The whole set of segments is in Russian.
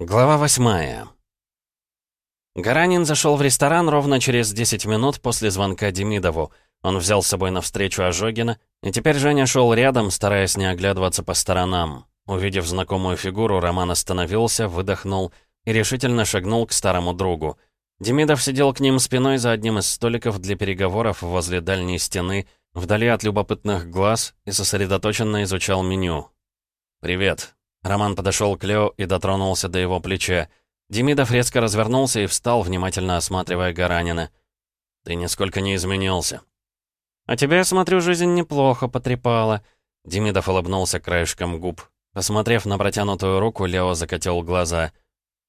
Глава восьмая. Гаранин зашел в ресторан ровно через 10 минут после звонка Демидову. Он взял с собой навстречу Ожогина, и теперь Женя шел рядом, стараясь не оглядываться по сторонам. Увидев знакомую фигуру, Роман остановился, выдохнул и решительно шагнул к старому другу. Демидов сидел к ним спиной за одним из столиков для переговоров возле дальней стены, вдали от любопытных глаз, и сосредоточенно изучал меню. «Привет», Роман подошел к Лео и дотронулся до его плеча. Демидов резко развернулся и встал, внимательно осматривая Гаранина. «Ты нисколько не изменился». «А тебя, я смотрю, жизнь неплохо потрепала». Демидов улыбнулся краешком губ. Посмотрев на протянутую руку, Лео закатил глаза.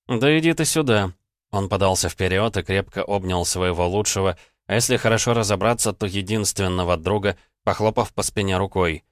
«Да иди ты сюда». Он подался вперед и крепко обнял своего лучшего, а если хорошо разобраться, то единственного друга, похлопав по спине рукой.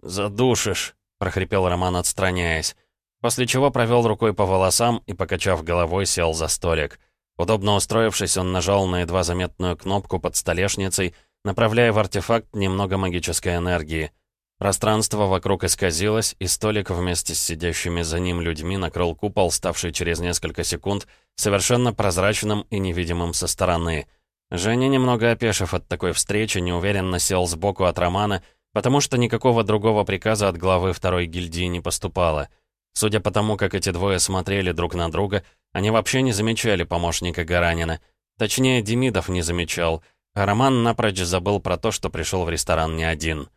«Задушишь», прохрипел Роман, отстраняясь. После чего провел рукой по волосам и, покачав головой, сел за столик. Удобно устроившись, он нажал на едва заметную кнопку под столешницей, направляя в артефакт немного магической энергии. Пространство вокруг исказилось, и столик вместе с сидящими за ним людьми накрыл купол, ставший через несколько секунд совершенно прозрачным и невидимым со стороны. Женя, немного опешив от такой встречи, неуверенно сел сбоку от Романа потому что никакого другого приказа от главы второй гильдии не поступало. Судя по тому, как эти двое смотрели друг на друга, они вообще не замечали помощника Гаранина. Точнее, Демидов не замечал, а Роман напрочь забыл про то, что пришел в ресторан не один.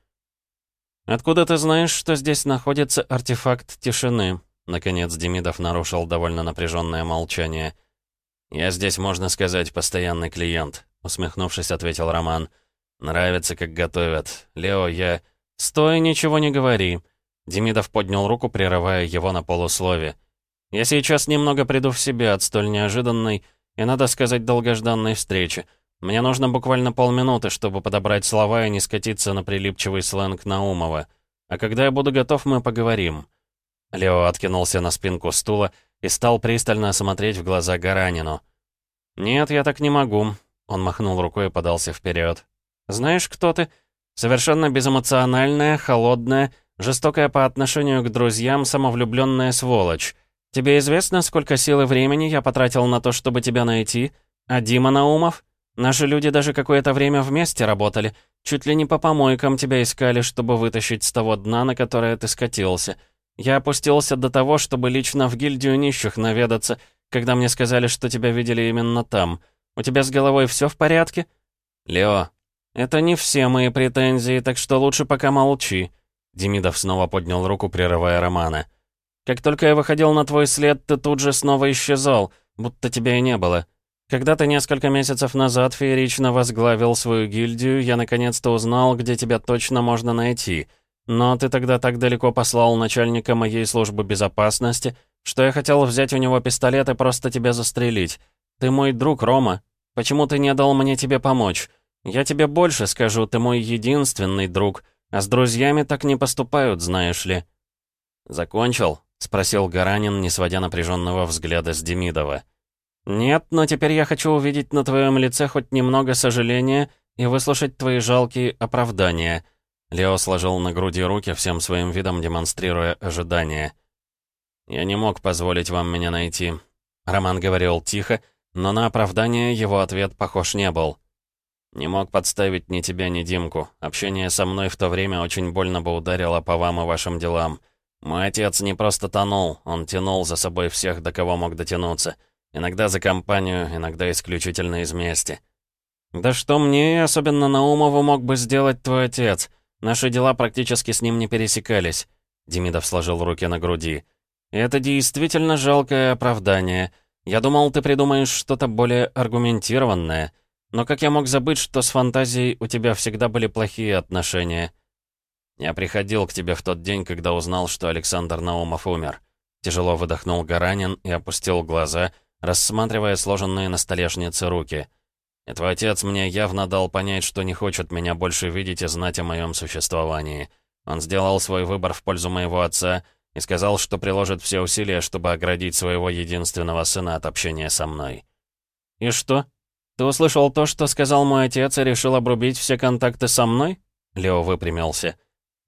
«Откуда ты знаешь, что здесь находится артефакт тишины?» Наконец Демидов нарушил довольно напряженное молчание. «Я здесь, можно сказать, постоянный клиент», — усмехнувшись, ответил Роман. «Роман». «Нравится, как готовят. Лео, я...» «Стой, ничего не говори». Демидов поднял руку, прерывая его на полуслове. «Я сейчас немного приду в себя от столь неожиданной и, надо сказать, долгожданной встречи. Мне нужно буквально полминуты, чтобы подобрать слова и не скатиться на прилипчивый сленг Наумова. А когда я буду готов, мы поговорим». Лео откинулся на спинку стула и стал пристально смотреть в глаза Гаранину. «Нет, я так не могу», — он махнул рукой и подался вперед. Знаешь, кто ты? Совершенно безэмоциональная, холодная, жестокая по отношению к друзьям, самовлюбленная сволочь. Тебе известно, сколько сил и времени я потратил на то, чтобы тебя найти? А Дима Наумов? Наши люди даже какое-то время вместе работали. Чуть ли не по помойкам тебя искали, чтобы вытащить с того дна, на которое ты скатился. Я опустился до того, чтобы лично в гильдию нищих наведаться, когда мне сказали, что тебя видели именно там. У тебя с головой все в порядке? Лео, «Это не все мои претензии, так что лучше пока молчи». Демидов снова поднял руку, прерывая Романа. «Как только я выходил на твой след, ты тут же снова исчезал, будто тебя и не было. Когда ты несколько месяцев назад феерично возглавил свою гильдию, я наконец-то узнал, где тебя точно можно найти. Но ты тогда так далеко послал начальника моей службы безопасности, что я хотел взять у него пистолет и просто тебя застрелить. Ты мой друг, Рома. Почему ты не дал мне тебе помочь?» «Я тебе больше скажу, ты мой единственный друг, а с друзьями так не поступают, знаешь ли». «Закончил?» — спросил Гаранин, не сводя напряженного взгляда с Демидова. «Нет, но теперь я хочу увидеть на твоем лице хоть немного сожаления и выслушать твои жалкие оправдания». Лео сложил на груди руки, всем своим видом демонстрируя ожидание. «Я не мог позволить вам меня найти». Роман говорил тихо, но на оправдание его ответ похож не был. Не мог подставить ни тебя, ни Димку. Общение со мной в то время очень больно бы ударило по вам и вашим делам. Мой отец не просто тонул, он тянул за собой всех, до кого мог дотянуться. Иногда за компанию, иногда исключительно из мести. «Да что мне, особенно Наумову, мог бы сделать твой отец? Наши дела практически с ним не пересекались». Демидов сложил руки на груди. «Это действительно жалкое оправдание. Я думал, ты придумаешь что-то более аргументированное». Но как я мог забыть, что с фантазией у тебя всегда были плохие отношения? Я приходил к тебе в тот день, когда узнал, что Александр Наумов умер. Тяжело выдохнул Гаранин и опустил глаза, рассматривая сложенные на столешнице руки. И твой отец мне явно дал понять, что не хочет меня больше видеть и знать о моем существовании. Он сделал свой выбор в пользу моего отца и сказал, что приложит все усилия, чтобы оградить своего единственного сына от общения со мной. «И что?» «Ты услышал то, что сказал мой отец, и решил обрубить все контакты со мной?» Лео выпрямился.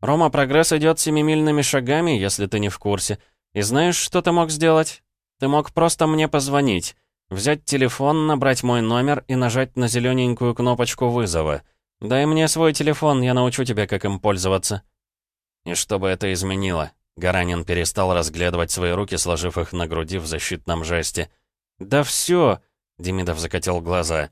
«Рома, прогресс идет семимильными шагами, если ты не в курсе. И знаешь, что ты мог сделать?» Ты мог просто мне позвонить, взять телефон, набрать мой номер и нажать на зелененькую кнопочку вызова. Дай мне свой телефон, я научу тебя, как им пользоваться». «И что бы это изменило?» Гаранин перестал разглядывать свои руки, сложив их на груди в защитном жесте. «Да все!» — Демидов закатил глаза.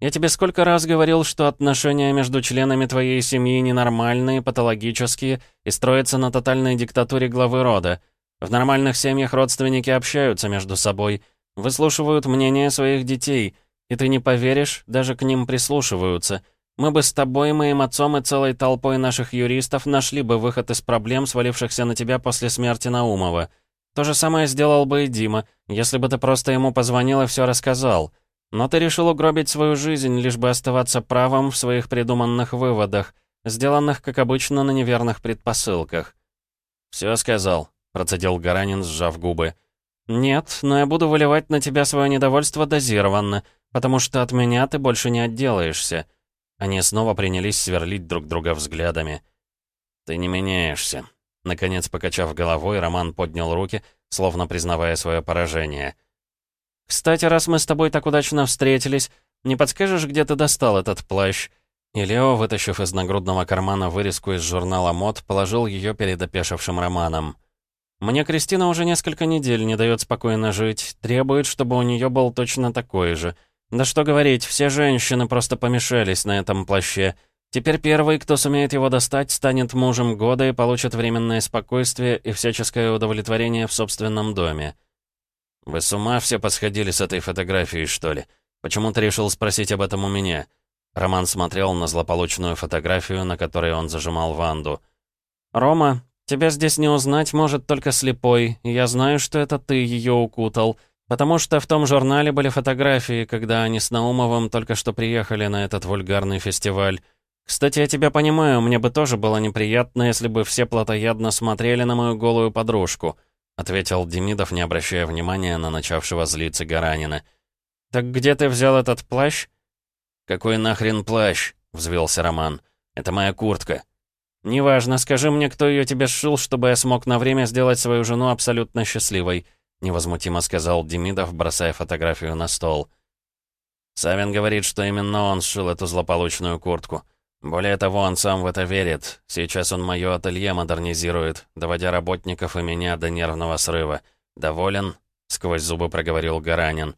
«Я тебе сколько раз говорил, что отношения между членами твоей семьи ненормальные, патологические и строятся на тотальной диктатуре главы рода. В нормальных семьях родственники общаются между собой, выслушивают мнение своих детей, и ты не поверишь, даже к ним прислушиваются. Мы бы с тобой, моим отцом и целой толпой наших юристов нашли бы выход из проблем, свалившихся на тебя после смерти Наумова». То же самое сделал бы и Дима, если бы ты просто ему позвонил и все рассказал. Но ты решил угробить свою жизнь, лишь бы оставаться правым в своих придуманных выводах, сделанных, как обычно, на неверных предпосылках. «Все сказал», — процедил Гаранин, сжав губы. «Нет, но я буду выливать на тебя свое недовольство дозированно, потому что от меня ты больше не отделаешься». Они снова принялись сверлить друг друга взглядами. «Ты не меняешься», Наконец, покачав головой, Роман поднял руки, словно признавая свое поражение. «Кстати, раз мы с тобой так удачно встретились, не подскажешь, где ты достал этот плащ?» И Лео, вытащив из нагрудного кармана вырезку из журнала «Мод», положил ее перед опешившим Романом. «Мне Кристина уже несколько недель не дает спокойно жить, требует, чтобы у нее был точно такой же. Да что говорить, все женщины просто помешались на этом плаще». Теперь первый, кто сумеет его достать, станет мужем года и получит временное спокойствие и всяческое удовлетворение в собственном доме. «Вы с ума все посходили с этой фотографией, что ли? Почему ты решил спросить об этом у меня?» Роман смотрел на злополучную фотографию, на которой он зажимал Ванду. «Рома, тебя здесь не узнать может только слепой, я знаю, что это ты ее укутал, потому что в том журнале были фотографии, когда они с Наумовым только что приехали на этот вульгарный фестиваль. Кстати, я тебя понимаю, мне бы тоже было неприятно, если бы все плотоядно смотрели на мою голую подружку», ответил Демидов, не обращая внимания на начавшего злиться Гаранина. «Так где ты взял этот плащ?» «Какой нахрен плащ?» — взвился Роман. «Это моя куртка». «Неважно, скажи мне, кто ее тебе сшил, чтобы я смог на время сделать свою жену абсолютно счастливой», невозмутимо сказал Демидов, бросая фотографию на стол. Савин говорит, что именно он сшил эту злополучную куртку. Более того, он сам в это верит. Сейчас он мое ателье модернизирует, доводя работников и меня до нервного срыва. «Доволен?» — сквозь зубы проговорил Гаранин.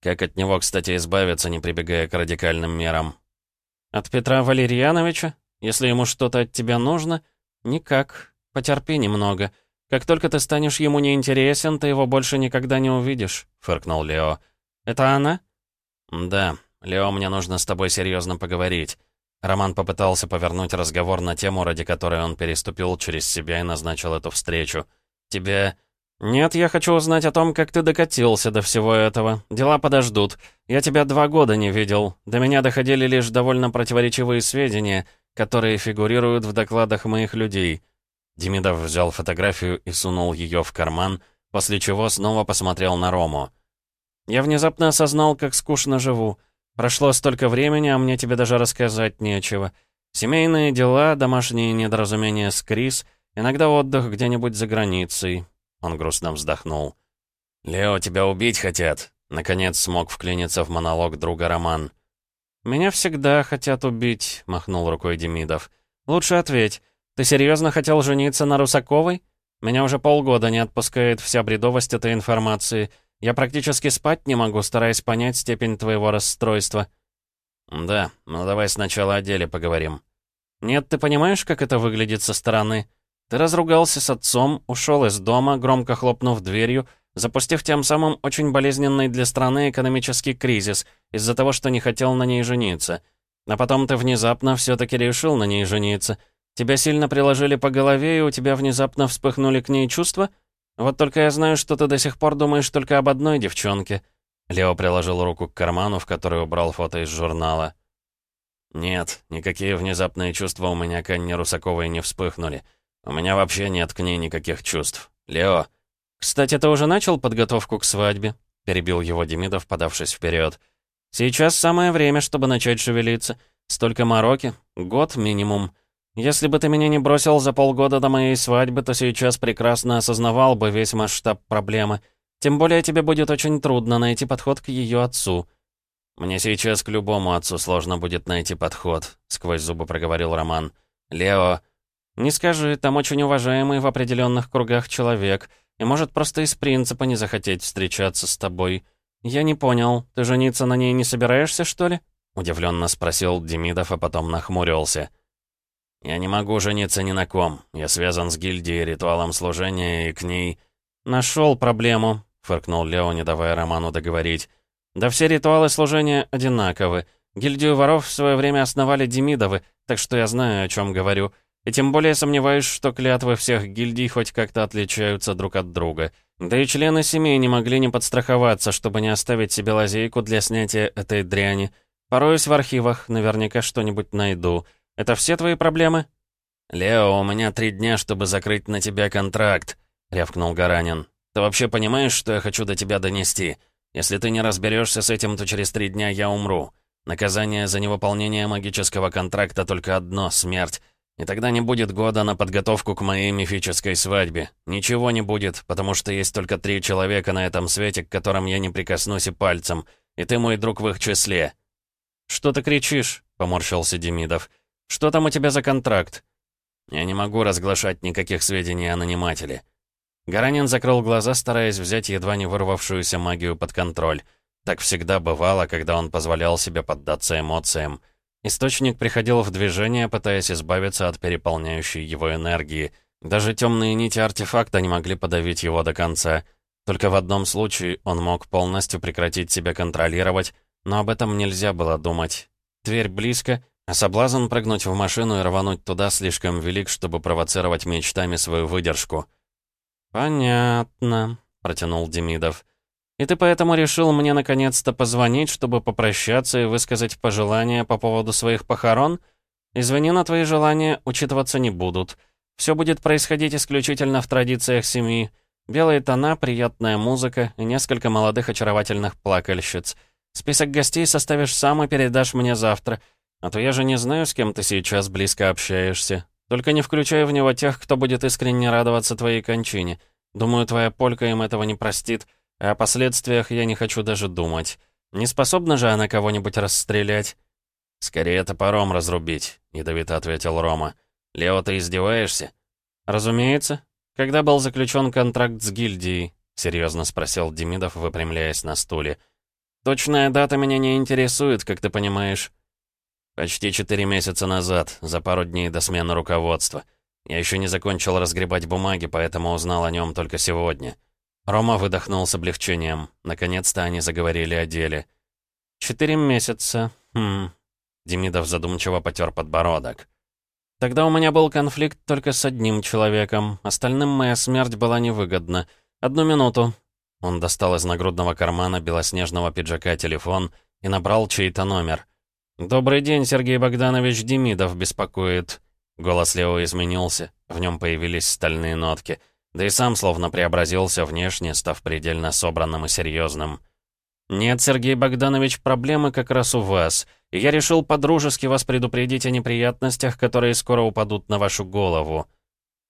«Как от него, кстати, избавиться, не прибегая к радикальным мерам?» «От Петра Валерьяновича? Если ему что-то от тебя нужно?» «Никак. Потерпи немного. Как только ты станешь ему неинтересен, ты его больше никогда не увидишь», — фыркнул Лео. «Это она?» «Да. Лео, мне нужно с тобой серьезно поговорить». Роман попытался повернуть разговор на тему, ради которой он переступил через себя и назначил эту встречу. «Тебе...» «Нет, я хочу узнать о том, как ты докатился до всего этого. Дела подождут. Я тебя два года не видел. До меня доходили лишь довольно противоречивые сведения, которые фигурируют в докладах моих людей». Демидов взял фотографию и сунул ее в карман, после чего снова посмотрел на Рому. «Я внезапно осознал, как скучно живу. Прошло столько времени, а мне тебе даже рассказать нечего. Семейные дела, домашние недоразумения с Крис, иногда отдых где-нибудь за границей». Он грустно вздохнул. «Лео, тебя убить хотят!» Наконец смог вклиниться в монолог друга Роман. «Меня всегда хотят убить», — махнул рукой Демидов. «Лучше ответь. Ты серьезно хотел жениться на Русаковой? Меня уже полгода не отпускает вся бредовость этой информации. Я практически спать не могу, стараясь понять степень твоего расстройства». «Да, ну давай сначала о деле поговорим». «Нет, ты понимаешь, как это выглядит со стороны? Ты разругался с отцом, ушел из дома, громко хлопнув дверью, запустив тем самым очень болезненный для страны экономический кризис из-за того, что не хотел на ней жениться. А потом ты внезапно все-таки решил на ней жениться. Тебя сильно приложили по голове, и у тебя внезапно вспыхнули к ней чувства?» «Вот только я знаю, что ты до сих пор думаешь только об одной девчонке». Лео приложил руку к карману, в который убрал фото из журнала. «Нет, никакие внезапные чувства у меня к Анне Русаковой не вспыхнули. У меня вообще нет к ней никаких чувств. Лео...» «Кстати, ты уже начал подготовку к свадьбе?» — перебил его Демидов, подавшись вперед. «Сейчас самое время, чтобы начать шевелиться. Столько мороки. Год минимум. Если бы ты меня не бросил за полгода до моей свадьбы, то сейчас прекрасно осознавал бы весь масштаб проблемы. Тем более тебе будет очень трудно найти подход к ее отцу». «Мне сейчас к любому отцу сложно будет найти подход», — сквозь зубы проговорил Роман. «Лео...» «Не скажи, там очень уважаемый в определенных кругах человек, и может просто из принципа не захотеть встречаться с тобой. Я не понял, ты жениться на ней не собираешься, что ли?» Удивленно спросил Демидов, а потом нахмурился. «Я не могу жениться ни на ком. Я связан с гильдией, ритуалом служения, и к ней...» «Нашел проблему», — фыркнул Лео, не давая Роману договорить. «Да все ритуалы служения одинаковы. Гильдию воров в свое время основали Демидовы, так что я знаю, о чем говорю. И тем более сомневаюсь, что клятвы всех гильдий хоть как-то отличаются друг от друга. Да и члены семьи не могли не подстраховаться, чтобы не оставить себе лазейку для снятия этой дряни. Пороюсь в архивах, наверняка что-нибудь найду. Это все твои проблемы?» «Лео, у меня три дня, чтобы закрыть на тебя контракт», — рявкнул Гаранин. «Ты вообще понимаешь, что я хочу до тебя донести? Если ты не разберешься с этим, то через три дня я умру. Наказание за невыполнение магического контракта только одно — смерть. И тогда не будет года на подготовку к моей мифической свадьбе. Ничего не будет, потому что есть только три человека на этом свете, к которым я не прикоснусь и пальцем. И ты мой друг в их числе. «Что ты кричишь?» — поморщился Демидов. «Что там у тебя за контракт?» «Я не могу разглашать никаких сведений о нанимателе». Гаранин закрыл глаза, стараясь взять едва не вырвавшуюся магию под контроль. Так всегда бывало, когда он позволял себе поддаться эмоциям. Источник приходил в движение, пытаясь избавиться от переполняющей его энергии. Даже темные нити артефакта не могли подавить его до конца. Только в одном случае он мог полностью прекратить себя контролировать, но об этом нельзя было думать. Дверь близко, а соблазн прыгнуть в машину и рвануть туда слишком велик, чтобы провоцировать мечтами свою выдержку. «Понятно», — протянул Демидов. «И ты поэтому решил мне наконец-то позвонить, чтобы попрощаться и высказать пожелания по поводу своих похорон? Извини, на твои желания учитываться не будут. Все будет происходить исключительно в традициях семьи. Белые тона, приятная музыка и несколько молодых очаровательных плакальщиц — Список гостей составишь сам и передашь мне завтра. А то я же не знаю, с кем ты сейчас близко общаешься. Только не включай в него тех, кто будет искренне радоваться твоей кончине. Думаю, твоя полька им этого не простит, а о последствиях я не хочу даже думать. Не способна же она кого-нибудь расстрелять?» «Скорее топором разрубить», — ядовито ответил Рома. «Лео, ты издеваешься?» «Разумеется. Когда был заключен контракт с гильдией?» — серьезно спросил Демидов, выпрямляясь на стуле. — Точная дата меня не интересует, как ты понимаешь. Почти четыре месяца назад, за пару дней до смены руководства. Я еще не закончил разгребать бумаги, поэтому узнал о нем только сегодня. Рома выдохнул с облегчением. Наконец-то они заговорили о деле. «Четыре месяца. Хм...» Демидов задумчиво потер подбородок. «Тогда у меня был конфликт только с одним человеком. Остальным моя смерть была невыгодна. Одну минуту. Он достал из нагрудного кармана белоснежного пиджака телефон и набрал чей-то номер. «Добрый день, Сергей Богданович Демидов беспокоит». Голос Лео изменился, в нем появились стальные нотки. Да и сам словно преобразился внешне, став предельно собранным и серьезным. «Нет, Сергей Богданович, проблемы как раз у вас, я решил подружески вас предупредить о неприятностях, которые скоро упадут на вашу голову».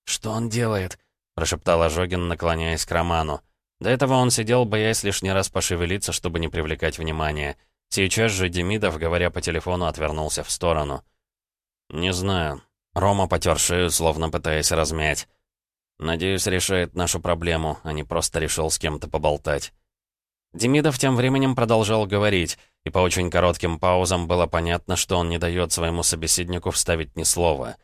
«Что он делает?» — прошептал Ожогин, наклоняясь к Роману. До этого он сидел, боясь лишний раз пошевелиться, чтобы не привлекать внимания. Сейчас же Демидов, говоря по телефону, отвернулся в сторону. «Не знаю». Рома потер шею, словно пытаясь размять. «Надеюсь, решает нашу проблему, а не просто решил с кем-то поболтать». Демидов тем временем продолжал говорить, и по очень коротким паузам было понятно, что он не дает своему собеседнику вставить ни слова.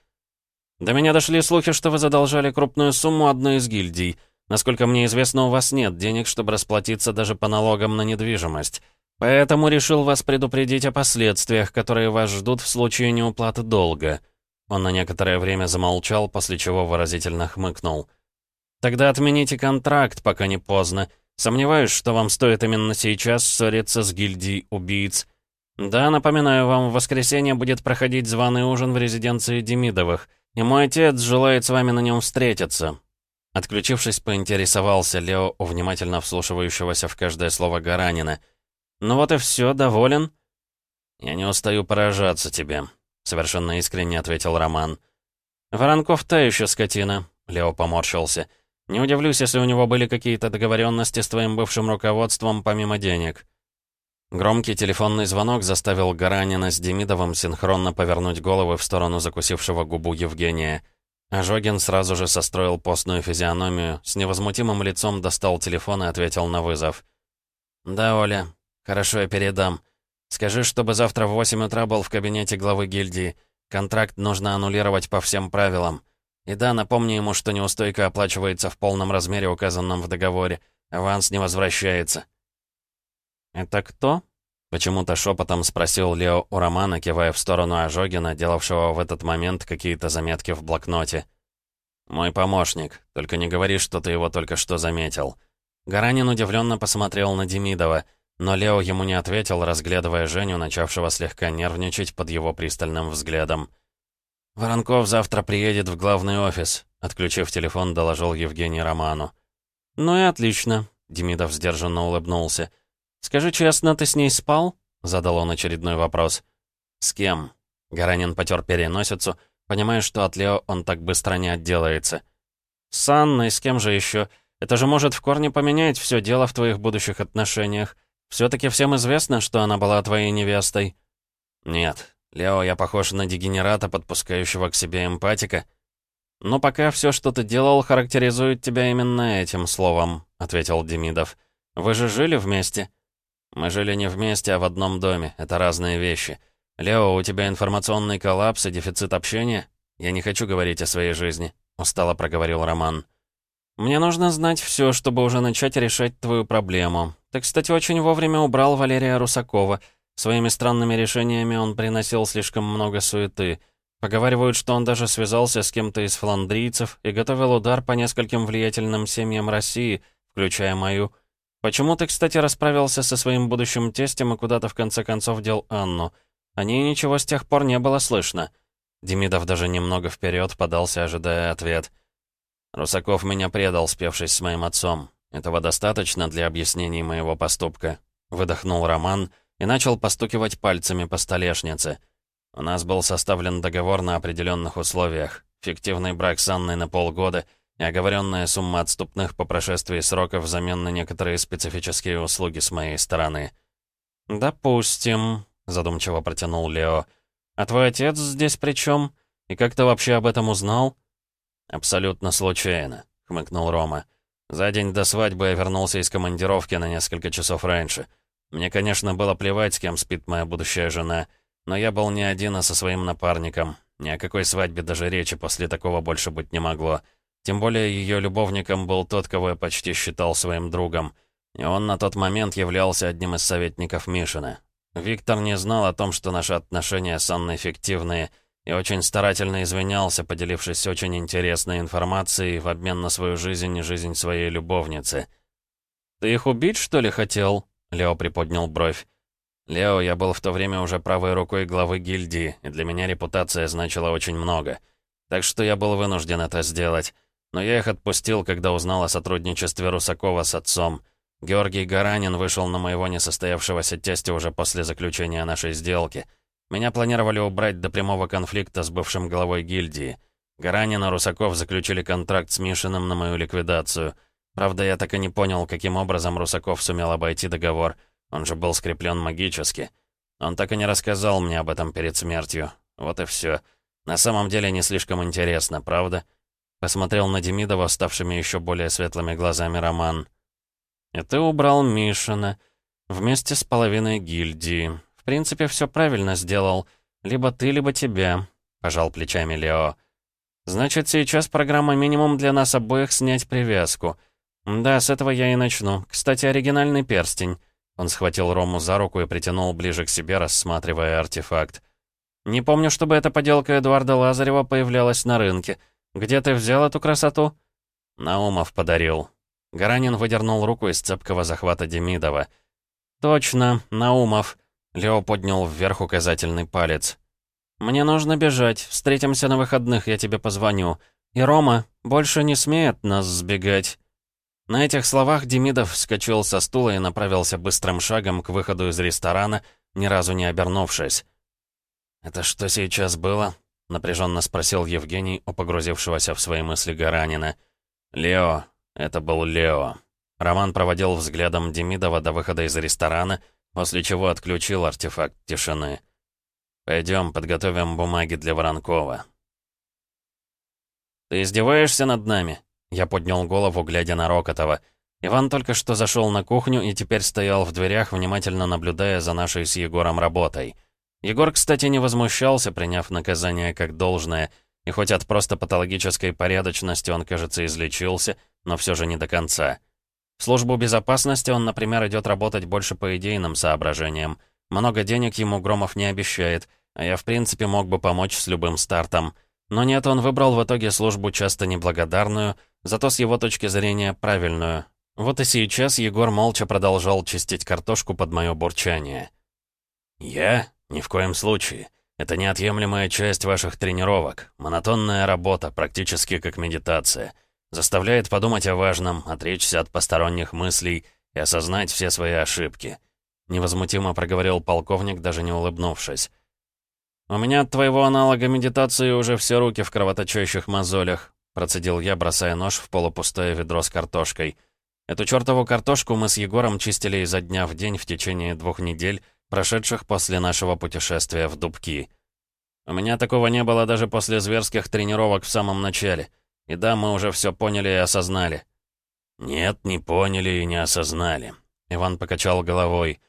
«До меня дошли слухи, что вы задолжали крупную сумму одной из гильдий. Насколько мне известно, у вас нет денег, чтобы расплатиться даже по налогам на недвижимость. Поэтому решил вас предупредить о последствиях, которые вас ждут в случае неуплаты долга». Он на некоторое время замолчал, после чего выразительно хмыкнул. «Тогда отмените контракт, пока не поздно. Сомневаюсь, что вам стоит именно сейчас ссориться с гильдией убийц. Да, напоминаю вам, в воскресенье будет проходить званый ужин в резиденции Демидовых, и мой отец желает с вами на нем встретиться. Отключившись, поинтересовался Лео у внимательно вслушивающегося в каждое слово Гаранина. «Ну вот и все, доволен?» «Я не устаю поражаться тебе», — совершенно искренне ответил Роман. «Воронков та еще скотина», — Лео поморщился. Не удивлюсь, если у него были какие-то договоренности с твоим бывшим руководством помимо денег». Громкий телефонный звонок заставил Гаранина с Демидовым синхронно повернуть головы в сторону закусившего губу Евгения. Ожогин сразу же состроил постную физиономию, с невозмутимым лицом достал телефон и ответил на вызов. «Да, Оля. Хорошо, я передам. Скажи, чтобы завтра в 8 утра был в кабинете главы гильдии. Контракт нужно аннулировать по всем правилам. И да, напомни ему, что неустойка оплачивается в полном размере, указанном в договоре. Аванс не возвращается». «Это кто?» Почему-то шепотом спросил Лео у Романа, кивая в сторону Ожогина, делавшего в этот момент какие-то заметки в блокноте. «Мой помощник. Только не говори, что ты его только что заметил». Гаранин удивленно посмотрел на Демидова, но Лео ему не ответил, разглядывая Женю, начавшего слегка нервничать под его пристальным взглядом. «Воронков завтра приедет в главный офис», — отключив телефон, доложил Евгений Роману. «Ну и отлично», — Демидов сдержанно улыбнулся. «Скажи честно, ты с ней спал?» — задал он очередной вопрос. «С кем?» Гаранин потер переносицу, понимая, что от Лео он так быстро не отделается. «С Анной, с кем же еще? Это же может в корне поменять все дело в твоих будущих отношениях. Все-таки всем известно, что она была твоей невестой». «Нет. Лео, я похож на дегенерата, подпускающего к себе эмпатика». «Но пока все, что ты делал, характеризует тебя именно этим словом», — ответил Демидов. «Вы же жили вместе?» Мы жили не вместе, а в одном доме. Это разные вещи. Лео, у тебя информационный коллапс и дефицит общения? Я не хочу говорить о своей жизни», — устало проговорил Роман. «Мне нужно знать все, чтобы уже начать решать твою проблему. Ты, кстати, очень вовремя убрал Валерия Русакова. Своими странными решениями он приносил слишком много суеты. Поговаривают, что он даже связался с кем-то из фландрийцев и готовил удар по нескольким влиятельным семьям России, включая мою. Почему ты, кстати, расправился со своим будущим тестем и куда-то в конце концов дел Анну? О ней ничего с тех пор не было слышно». Демидов даже немного вперед подался, ожидая ответ. «Русаков меня предал, спевшись с моим отцом. Этого достаточно для объяснений моего поступка», — выдохнул Роман и начал постукивать пальцами по столешнице. «У нас был составлен договор на определенных условиях. Фиктивный брак с Анной на полгода — и оговоренная сумма отступных по прошествии срока взамен на некоторые специфические услуги с моей стороны. «Допустим», — задумчиво протянул Лео. «А твой отец здесь при чем? И как ты вообще об этом узнал?» «Абсолютно случайно», — хмыкнул Рома. «За день до свадьбы я вернулся из командировки на несколько часов раньше. Мне, конечно, было плевать, с кем спит моя будущая жена, но я был не один, а со своим напарником. Ни о какой свадьбе даже речи после такого больше быть не могло». Тем более ее любовником был тот, кого я почти считал своим другом. И он на тот момент являлся одним из советников Мишина. Виктор не знал о том, что наши отношения с Анной фиктивные, и очень старательно извинялся, поделившись очень интересной информацией в обмен на свою жизнь и жизнь своей любовницы. «Ты их убить, что ли, хотел?» — Лео приподнял бровь. «Лео, я был в то время уже правой рукой главы гильдии, и для меня репутация значила очень много. Так что я был вынужден это сделать. Но я их отпустил, когда узнал о сотрудничестве Русакова с отцом. Георгий Гаранин вышел на моего несостоявшегося тестя уже после заключения нашей сделки. Меня планировали убрать до прямого конфликта с бывшим главой гильдии. Гаранин и Русаков заключили контракт с Мишиным на мою ликвидацию. Правда, я так и не понял, каким образом Русаков сумел обойти договор. Он же был скреплен магически. Он так и не рассказал мне об этом перед смертью. Вот и все. На самом деле не слишком интересно, правда? Посмотрел на Демидова ставшими еще более светлыми глазами Роман. «И ты убрал Мишина. Вместе с половиной гильдии. Принципе, все правильно сделал. Либо ты, либо тебя», — пожал плечами Лео. «Значит, сейчас программа минимум для нас обоих снять привязку. Да, с этого я и начну. Кстати, оригинальный перстень». Он схватил Рому за руку и притянул ближе к себе, рассматривая артефакт. «Не помню, чтобы эта поделка Эдуарда Лазарева появлялась на рынке». «Где ты взял эту красоту?» «Наумов подарил». Гаранин выдернул руку из цепкого захвата Демидова. «Точно, Наумов». Лео поднял вверх указательный палец. «Мне нужно бежать. Встретимся на выходных, я тебе позвоню. И, Рома, больше не смеет нас сбегать». На этих словах Демидов вскочил со стула и направился быстрым шагом к выходу из ресторана, ни разу не обернувшись. «Это что сейчас было?» — напряженно спросил Евгений у погрузившегося в свои мысли Гаранина. «Лео, Это был Лео. Роман проводил взглядом Демидова до выхода из ресторана, после чего отключил артефакт тишины. «Пойдем, подготовим бумаги для Воронкова». «Ты издеваешься над нами?» Я поднял голову, глядя на Рокотова. Иван только что зашел на кухню и теперь стоял в дверях, внимательно наблюдая за нашей с Егором работой. Егор, кстати, не возмущался, приняв наказание как должное, и хоть от просто патологической порядочности он, кажется, излечился, но все же не до конца. В службу безопасности он, например, идет работать больше по идейным соображениям. Много денег ему Громов не обещает, а я, в принципе, мог бы помочь с любым стартом. Но нет, он выбрал в итоге службу часто неблагодарную, зато с его точки зрения правильную. Вот и сейчас Егор молча продолжал чистить картошку под мое бурчание. «Я? Ни в коем случае. Это неотъемлемая часть ваших тренировок. Монотонная работа, практически как медитация. Заставляет подумать о важном, отречься от посторонних мыслей и осознать все свои ошибки». Невозмутимо проговорил полковник, даже не улыбнувшись. «У меня от твоего аналога медитации уже все руки в кровоточащих мозолях», процедил я, бросая нож в полупустое ведро с картошкой. Эту чертову картошку мы с Егором чистили изо дня в день в течение двух недель, прошедших после нашего путешествия в Дубки. У меня такого не было даже после зверских тренировок в самом начале. И да, мы уже все поняли и осознали. «Нет, не поняли и не осознали», — Иван покачал головой.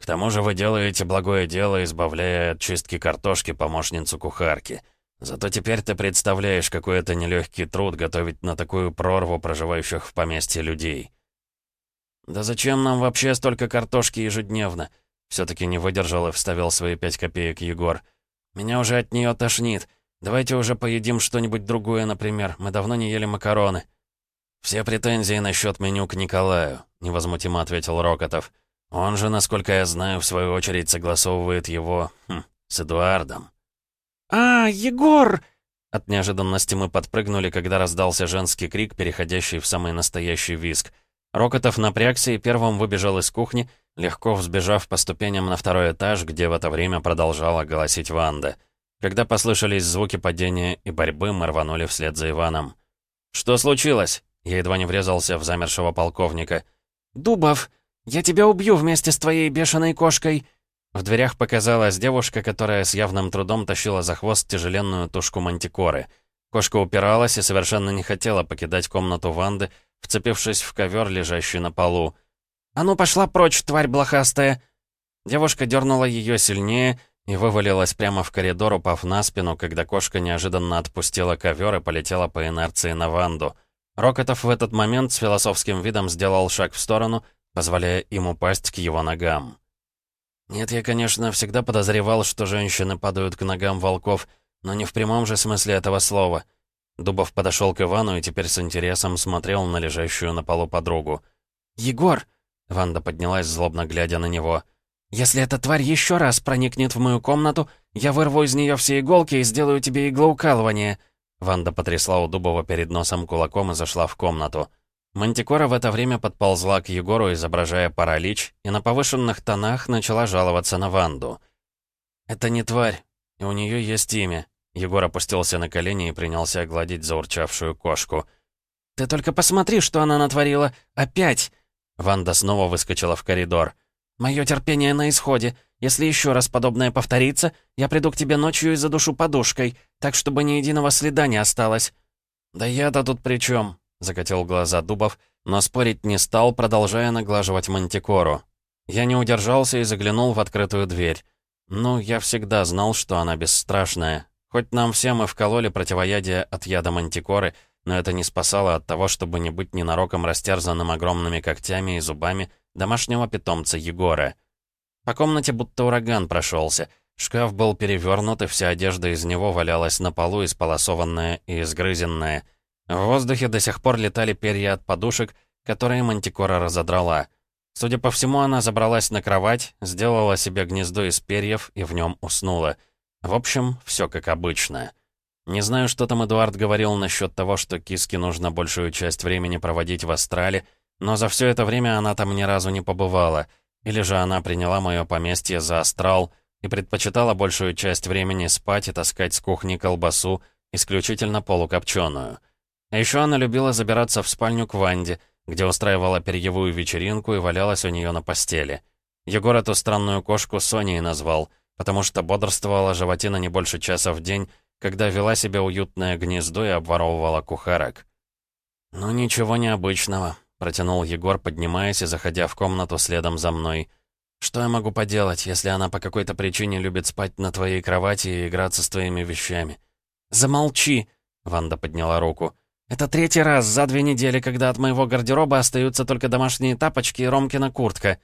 «К тому же вы делаете благое дело, избавляя от чистки картошки помощницу кухарки». Зато теперь ты представляешь, какой это нелегкий труд готовить на такую прорву проживающих в поместье людей. Да зачем нам вообще столько картошки ежедневно? Все-таки не выдержал и вставил свои пять копеек Егор. Меня уже от нее тошнит. Давайте уже поедим что-нибудь другое, например. Мы давно не ели макароны. Все претензии насчет меню к Николаю, невозмутимо ответил Рокотов. Он же, насколько я знаю, в свою очередь согласовывает его хм, с Эдуардом. «А, Егор!» От неожиданности мы подпрыгнули, когда раздался женский крик, переходящий в самый настоящий визг. Рокотов напрягся и первым выбежал из кухни, легко взбежав по ступеням на второй этаж, где в это время продолжала голосить Ванда. Когда послышались звуки падения и борьбы, мы рванули вслед за Иваном. «Что случилось?» Я едва не врезался в замершего полковника. «Дубов, я тебя убью вместе с твоей бешеной кошкой!» В дверях показалась девушка, которая с явным трудом тащила за хвост тяжеленную тушку мантикоры. Кошка упиралась и совершенно не хотела покидать комнату Ванды, вцепившись в ковер, лежащий на полу. «А ну пошла прочь, тварь блохастая!» Девушка дернула ее сильнее и вывалилась прямо в коридор, упав на спину, когда кошка неожиданно отпустила ковер и полетела по инерции на Ванду. Рокотов в этот момент с философским видом сделал шаг в сторону, позволяя им упасть к его ногам. Нет, я, конечно, всегда подозревал, что женщины падают к ногам волков, но не в прямом же смысле этого слова. Дубов подошел к Ивану и теперь с интересом смотрел на лежащую на полу подругу. «Егор!» — Ванда поднялась, злобно глядя на него. «Если эта тварь еще раз проникнет в мою комнату, я вырву из нее все иголки и сделаю тебе иглоукалывание!» Ванда потрясла у Дубова перед носом кулаком и зашла в комнату. Мантикора в это время подползла к Егору, изображая паралич, и на повышенных тонах начала жаловаться на Ванду. «Это не тварь, и у нее есть имя». Егор опустился на колени и принялся гладить заурчавшую кошку. «Ты только посмотри, что она натворила! Опять!» Ванда снова выскочила в коридор. «Мое терпение на исходе. Если еще раз подобное повторится, я приду к тебе ночью и задушу подушкой, так чтобы ни единого следа не осталось». «Да я-то тут при чем? — закатил глаза Дубов, но спорить не стал, продолжая наглаживать мантикору. Я не удержался и заглянул в открытую дверь. Ну, я всегда знал, что она бесстрашная. Хоть нам всем и вкололи противоядие от яда мантикоры, но это не спасало от того, чтобы не быть ненароком растерзанным огромными когтями и зубами домашнего питомца Егора. По комнате будто ураган прошелся. Шкаф был перевернут, и вся одежда из него валялась на полу, исполосованная и изгрызенная — в воздухе до сих пор летали перья от подушек, которые Мантикора разодрала. Судя по всему, она забралась на кровать, сделала себе гнездо из перьев и в нем уснула. В общем, все как обычно. Не знаю, что там Эдуард говорил насчет того, что киске нужно большую часть времени проводить в Астрале, но за все это время она там ни разу не побывала. Или же она приняла мое поместье за Астрал и предпочитала большую часть времени спать и таскать с кухни колбасу, исключительно полукопченую. А еще она любила забираться в спальню к Ванде, где устраивала перьевую вечеринку и валялась у нее на постели. Егор эту странную кошку Соней назвал, потому что бодрствовала животина не больше часа в день, когда вела себе уютное гнездо и обворовывала кухарок. «Ну, ничего необычного», — протянул Егор, поднимаясь и заходя в комнату следом за мной. «Что я могу поделать, если она по какой-то причине любит спать на твоей кровати и играться с твоими вещами?» «Замолчи!» — Ванда подняла руку. «Это третий раз за две недели, когда от моего гардероба остаются только домашние тапочки и Ромкина куртка».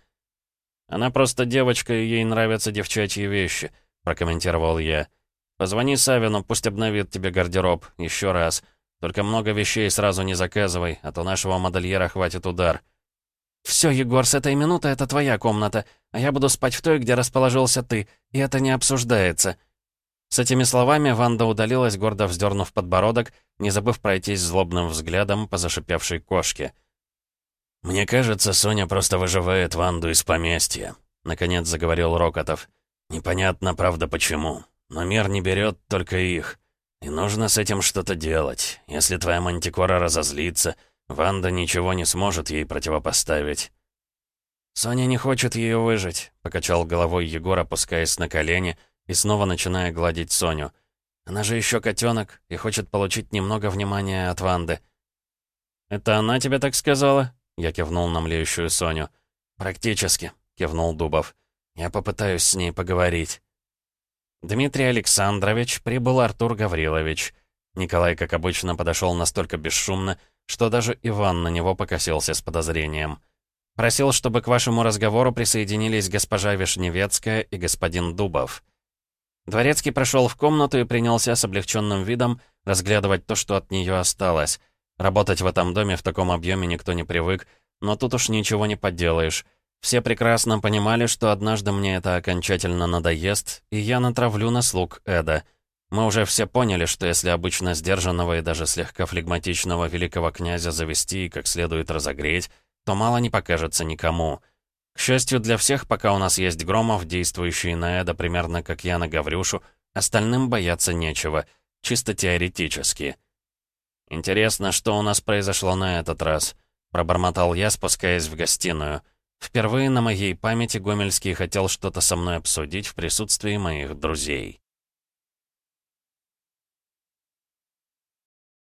«Она просто девочка, и ей нравятся девчачьи вещи», — прокомментировал я. «Позвони Савину, пусть обновит тебе гардероб. Еще раз. Только много вещей сразу не заказывай, а то нашего модельера хватит удар». «Все, Егор, с этой минуты это твоя комната, а я буду спать в той, где расположился ты, и это не обсуждается». С этими словами Ванда удалилась, гордо вздернув подбородок, не забыв пройтись злобным взглядом по зашипевшей кошке. «Мне кажется, Соня просто выживает Ванду из поместья», — наконец заговорил Рокотов. «Непонятно, правда, почему. Но мир не берет только их. И нужно с этим что-то делать. Если твоя мантикора разозлится, Ванда ничего не сможет ей противопоставить». «Соня не хочет ее выжить», — покачал головой Егор, опускаясь на колени и снова начиная гладить Соню. «Она же еще котенок и хочет получить немного внимания от Ванды». «Это она тебе так сказала?» Я кивнул на млеющую Соню. «Практически», — кивнул Дубов. «Я попытаюсь с ней поговорить». Дмитрий Александрович прибыл Артур Гаврилович. Николай, как обычно, подошел настолько бесшумно, что даже Иван на него покосился с подозрением. Просил, чтобы к вашему разговору присоединились госпожа Вишневецкая и господин Дубов. Дворецкий прошел в комнату и принялся с облегченным видом разглядывать то, что от нее осталось — Работать в этом доме в таком объеме никто не привык, но тут уж ничего не поделаешь. Все прекрасно понимали, что однажды мне это окончательно надоест, и я натравлю на слуг Эда. Мы уже все поняли, что если обычно сдержанного и даже слегка флегматичного великого князя завести и как следует разогреть, то мало не покажется никому. К счастью для всех, пока у нас есть Громов, действующий на Эда примерно как я на Гаврюшу, остальным бояться нечего, чисто теоретически. «Интересно, что у нас произошло на этот раз?» — пробормотал я, спускаясь в гостиную. Впервые на моей памяти Гомельский хотел что-то со мной обсудить в присутствии моих друзей.